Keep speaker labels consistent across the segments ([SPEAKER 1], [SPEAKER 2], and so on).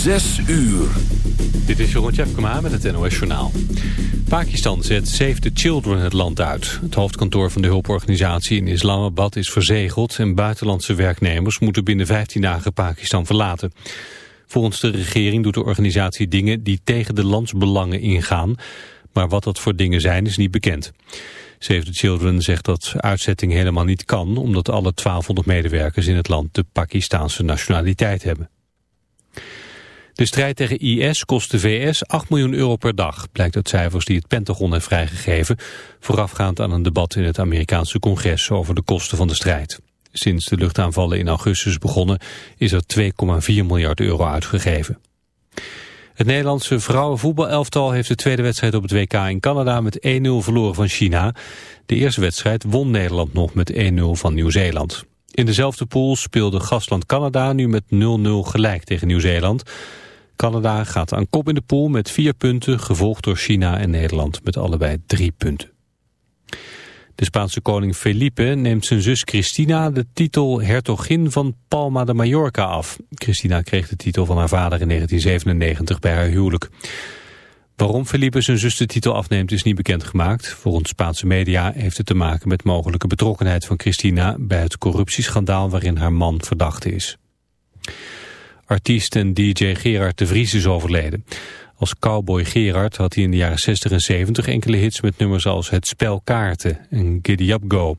[SPEAKER 1] Zes uur.
[SPEAKER 2] Dit is Jeroen Tjepkema met het NOS Journaal. Pakistan zet Save the Children het land uit. Het hoofdkantoor van de hulporganisatie in Islamabad is verzegeld... en buitenlandse werknemers moeten binnen 15 dagen Pakistan verlaten. Volgens de regering doet de organisatie dingen die tegen de landsbelangen ingaan... maar wat dat voor dingen zijn is niet bekend. Save the Children zegt dat uitzetting helemaal niet kan... omdat alle 1200 medewerkers in het land de Pakistanse nationaliteit hebben. De strijd tegen IS kost de VS 8 miljoen euro per dag, blijkt uit cijfers die het Pentagon heeft vrijgegeven, voorafgaand aan een debat in het Amerikaanse congres over de kosten van de strijd. Sinds de luchtaanvallen in augustus begonnen is er 2,4 miljard euro uitgegeven. Het Nederlandse vrouwenvoetbalelftal heeft de tweede wedstrijd op het WK in Canada met 1-0 verloren van China. De eerste wedstrijd won Nederland nog met 1-0 van Nieuw-Zeeland. In dezelfde pool speelde gastland Canada nu met 0-0 gelijk tegen Nieuw-Zeeland. Canada gaat aan kop in de pool met vier punten, gevolgd door China en Nederland met allebei drie punten. De Spaanse koning Felipe neemt zijn zus Cristina de titel hertogin van Palma de Mallorca af. Cristina kreeg de titel van haar vader in 1997 bij haar huwelijk. Waarom Felipe zijn zus de titel afneemt is niet bekendgemaakt. Volgens Spaanse media heeft het te maken met mogelijke betrokkenheid van Cristina bij het corruptieschandaal waarin haar man verdachte is. Artiest en DJ Gerard de Vries is overleden. Als cowboy Gerard had hij in de jaren 60 en 70 enkele hits met nummers als Het Spel Kaarten en Giddy Up Go.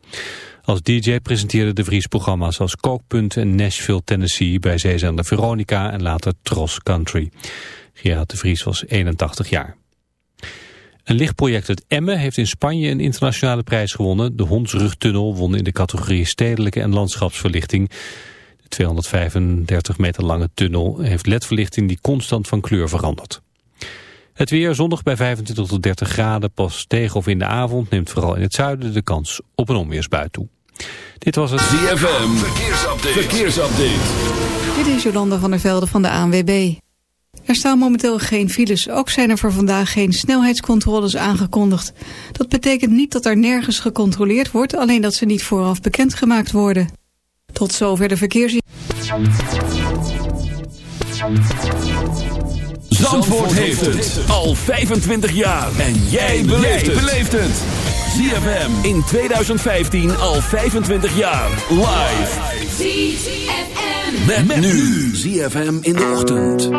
[SPEAKER 2] Als DJ presenteerde de Vries programma's als Kookpunt en Nashville, Tennessee bij zeezender Veronica en later Tros Country. Gerard de Vries was 81 jaar. Een lichtproject uit Emmen heeft in Spanje een internationale prijs gewonnen. De Hondsrugtunnel won in de categorie stedelijke en landschapsverlichting. 235 meter lange tunnel heeft ledverlichting die constant van kleur verandert. Het weer zondag bij 25 tot 30 graden, pas tegen of in de avond neemt vooral in het zuiden de kans op een onweersbui toe. Dit was het
[SPEAKER 1] ZFM, verkeersupdate. verkeersupdate.
[SPEAKER 3] Dit is Jolanda van der Velde van de ANWB. Er staan momenteel geen files, ook zijn er voor vandaag geen snelheidscontroles aangekondigd. Dat betekent niet dat er nergens gecontroleerd wordt, alleen dat ze niet vooraf bekendgemaakt worden. Tot zover de verkeers...
[SPEAKER 1] Zandvoort heeft het al 25 jaar. En jij beleeft het. ZFM in 2015 al 25 jaar. Live. ZFM. Met, met nu. ZFM in de ochtend.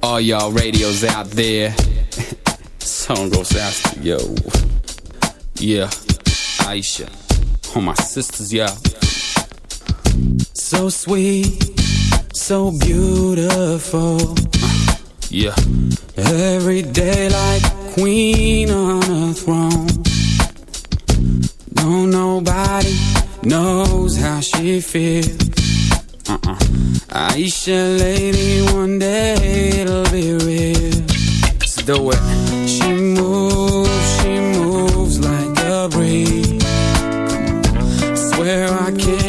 [SPEAKER 4] All y'all radios out there. Song goes out to yo. Yeah, Aisha. All my sisters, yeah. So sweet, so beautiful. Uh, yeah. Every day like a queen on a throne. No, nobody knows how she feels. Uh-uh. Aisha, lady, one day it'll be real. Let's do it. She moves, she moves like a breeze. I Swear I can't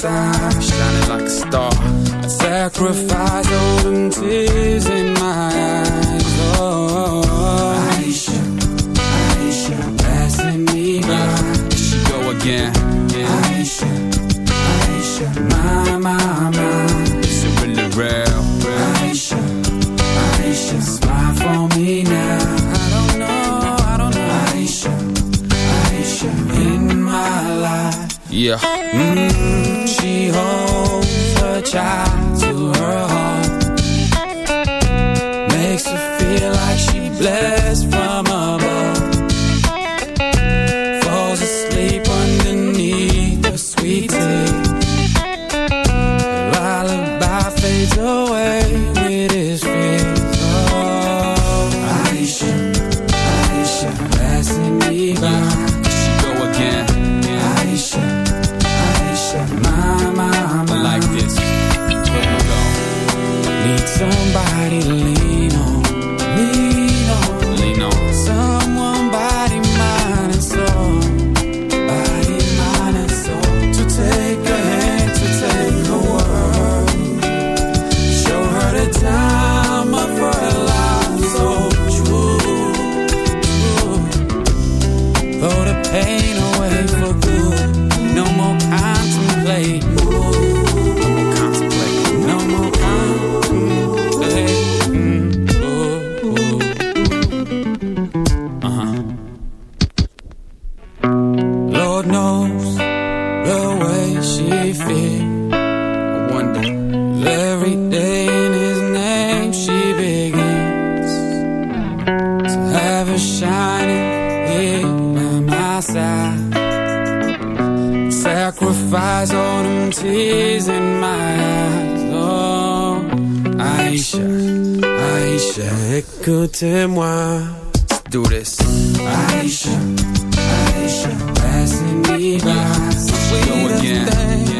[SPEAKER 4] side, shining like a star. I sacrifice all them tears in shining my side. Sacrifice all them tears in my eyes. Oh, Aisha, Aisha, écoutez-moi. do this. Aisha, Aisha, passing me by. Go again.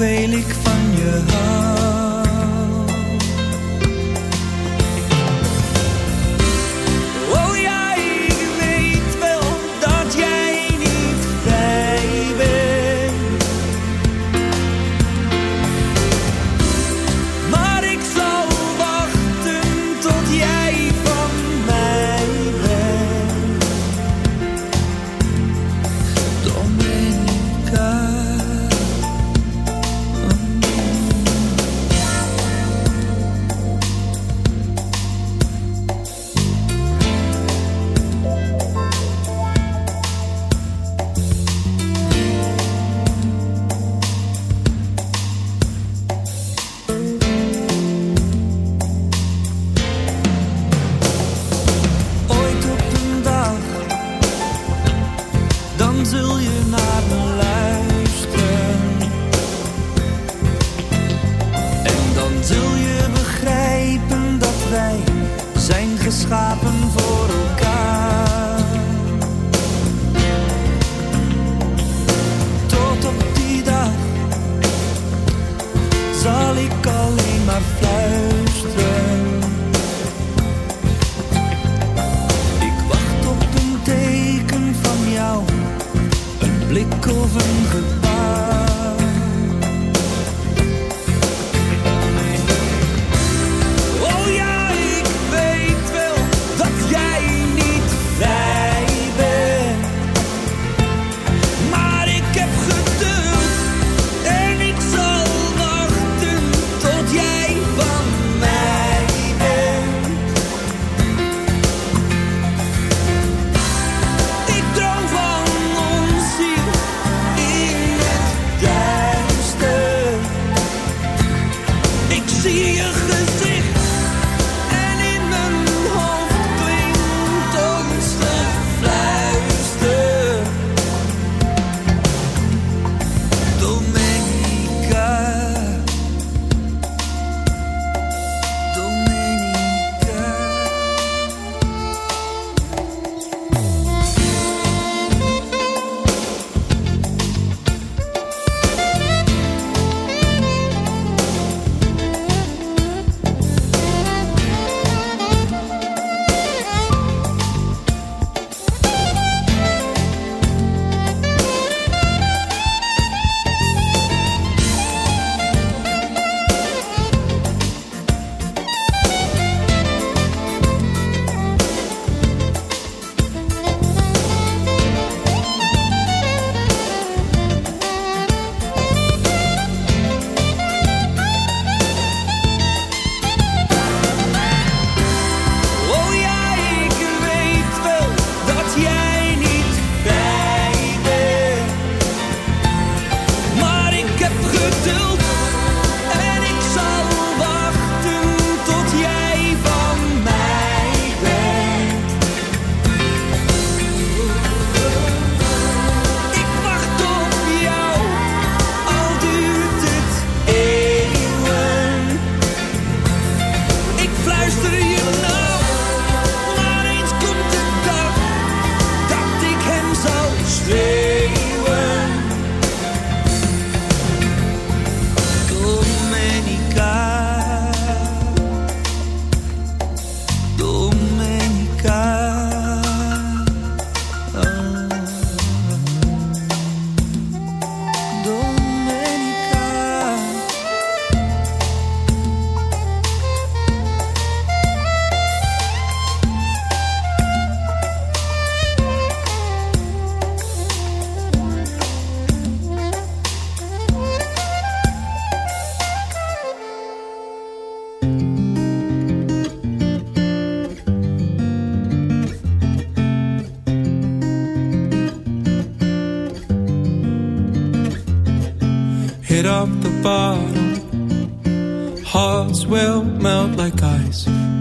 [SPEAKER 5] Hoeveel ik van je hou.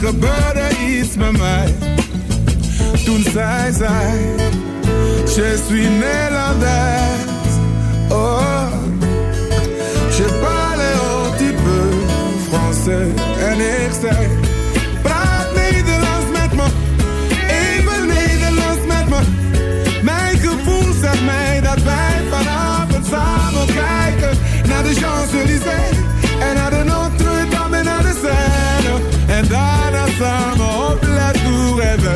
[SPEAKER 6] gebeurde iets met mij. Toen zij zei, je suis Nederlands. Oh, je parle un petit peu français. En ik zei, praat Nederlands met me. Even Nederlands met me. Mijn gevoel zegt mij dat wij vanavond samen kijken. Naar de Champs-Élysées en naar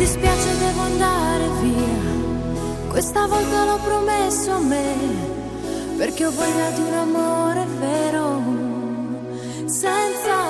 [SPEAKER 7] dispiace devo andare via. Questa volta l'ho promesso a me perché ho voglia di un amore vero senza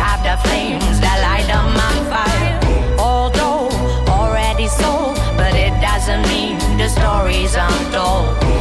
[SPEAKER 8] Have the flames that light up my fire. Although already sold, but it doesn't mean the stories untold.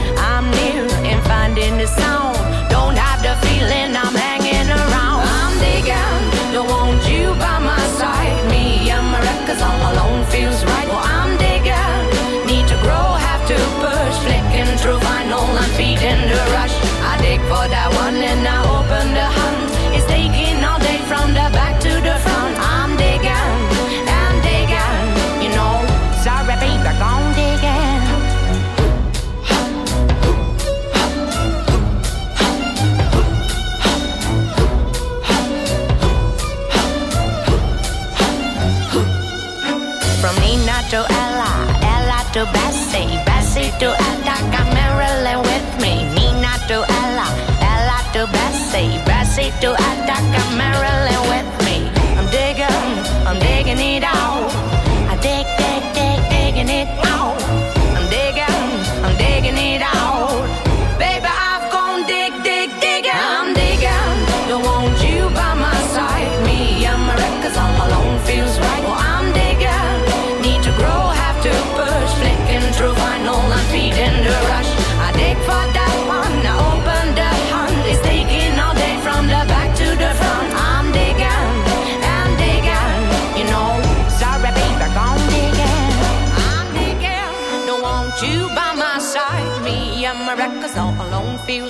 [SPEAKER 8] Bessie, Bessie to Attica, Marilyn with me. Nina to Ella, Ella to Bessie, Bessie to Attica,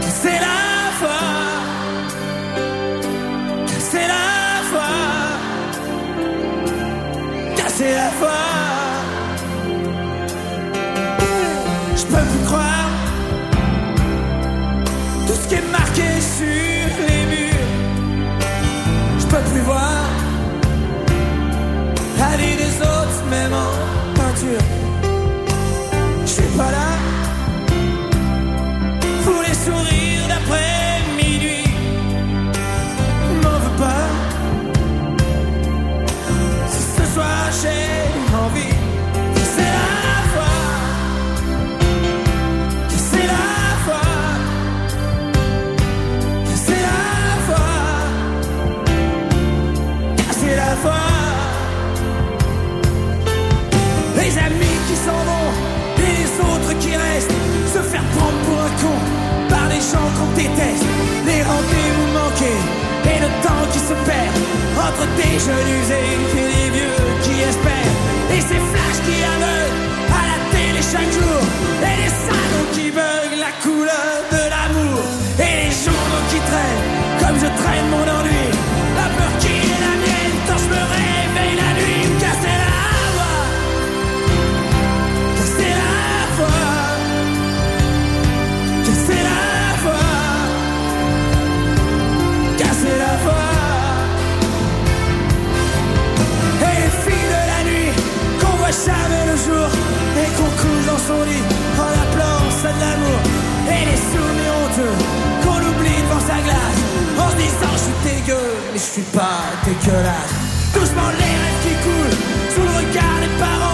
[SPEAKER 5] Casser la je l'usais mais je suis pas
[SPEAKER 7] dégueulasse. Doucement les rêves qui coulent sous le regard des parents.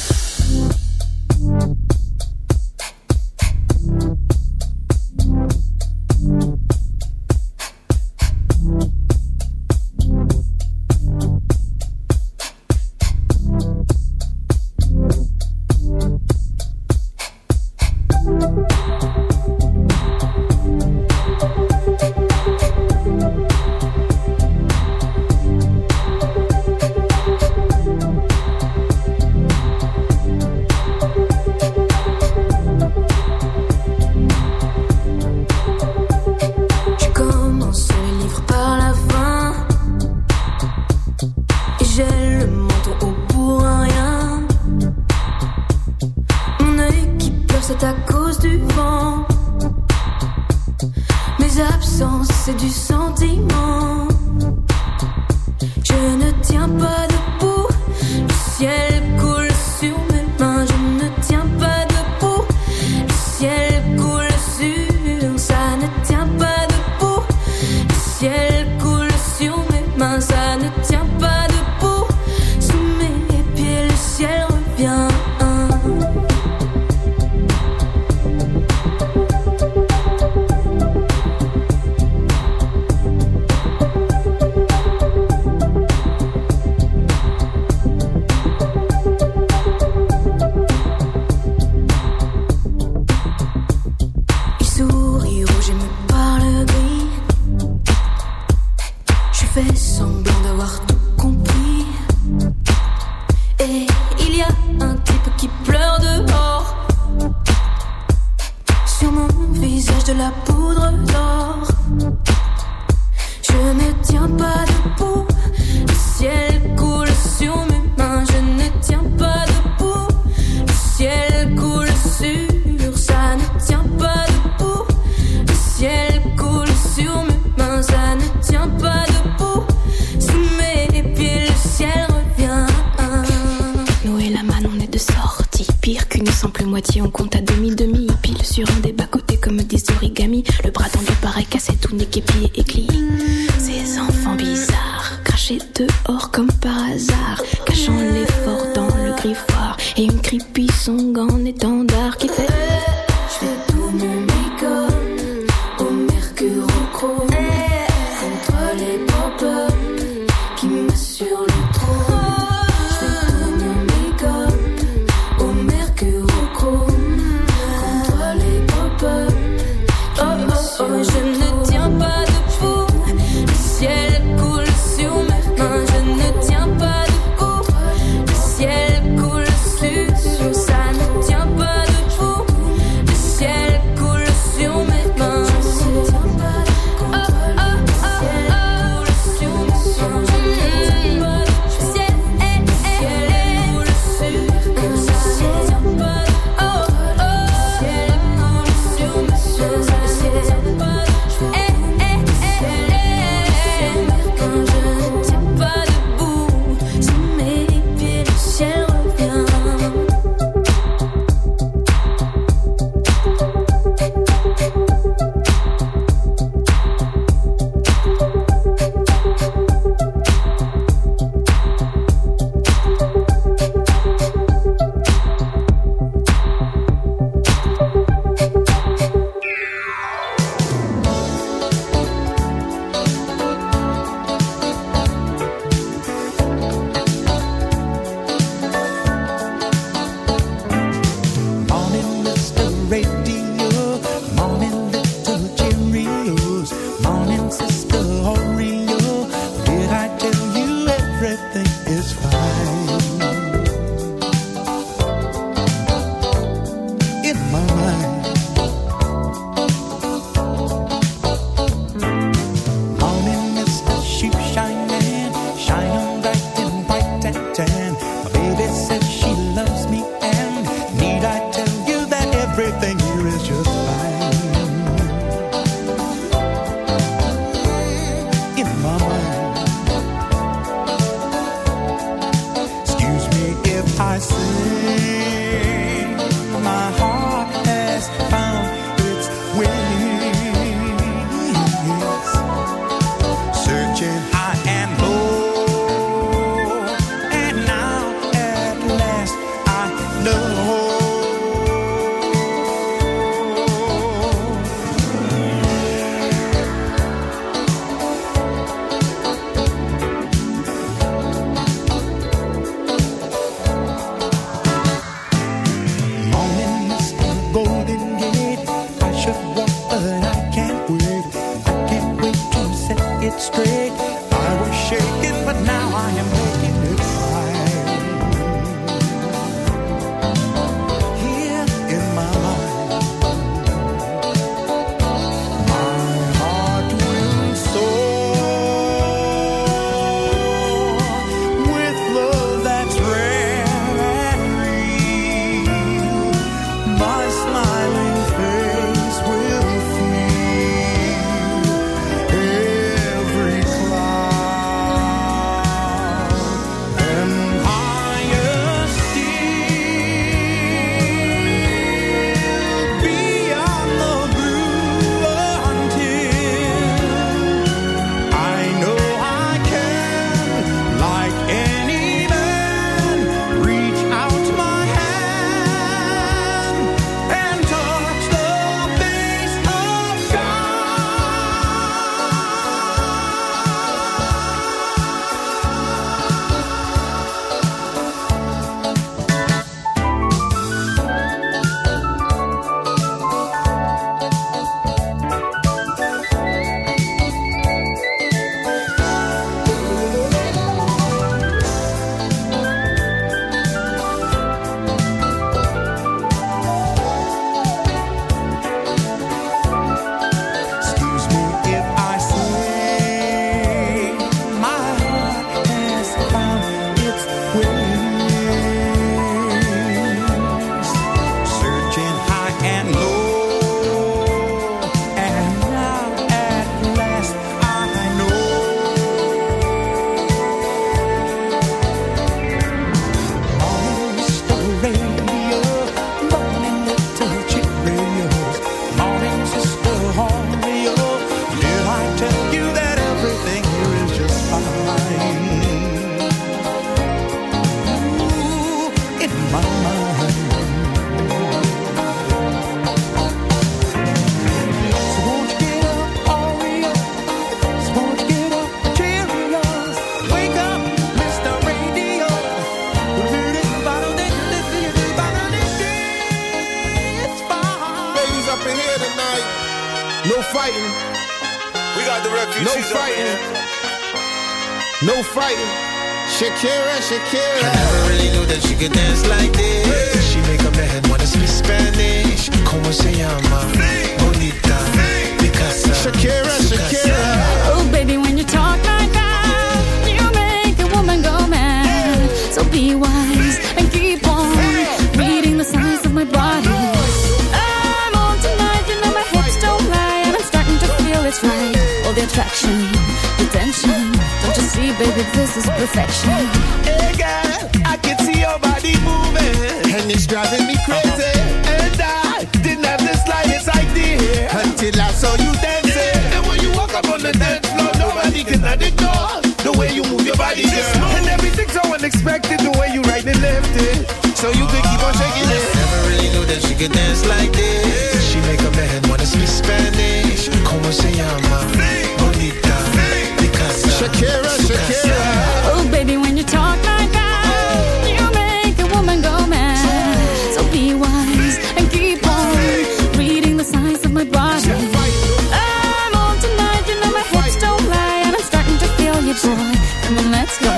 [SPEAKER 9] Come on, let's go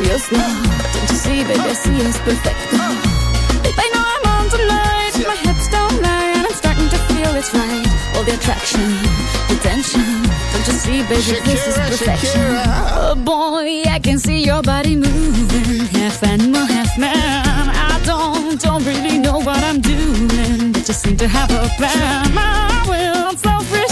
[SPEAKER 9] real slow. Don't you see, baby, I see it's perfect. Babe, I know I'm on tonight. My hips don't lie, and I'm starting to feel it's right. All the attraction, the tension. Don't you see, baby, this is perfection. Oh boy, I can see your body moving, half animal, half man. I don't, don't really know what I'm doing, but just seem to have a plan. I will, I'm selfish.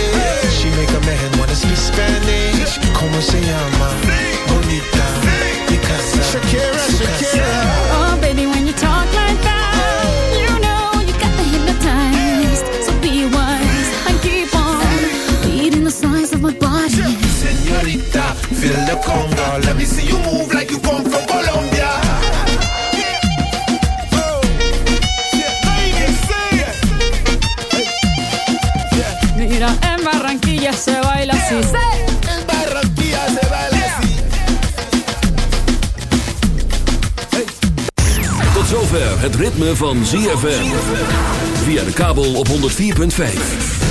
[SPEAKER 9] the
[SPEAKER 6] Congo. Let me see you move like you come from Colombia.
[SPEAKER 9] Mira, en Barranquilla se baila así.
[SPEAKER 6] En Barranquilla se baila así.
[SPEAKER 10] Tot zover het ritme van ZFM. Via de kabel op 104.5.